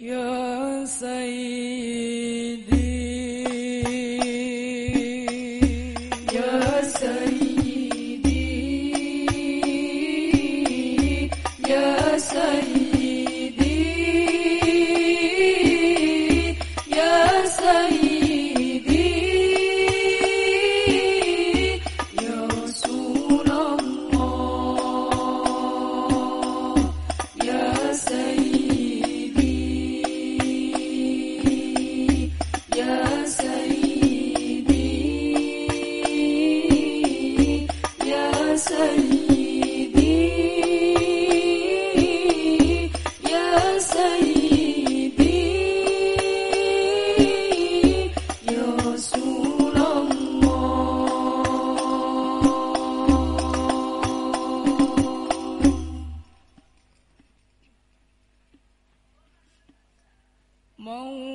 يا سيدي Mão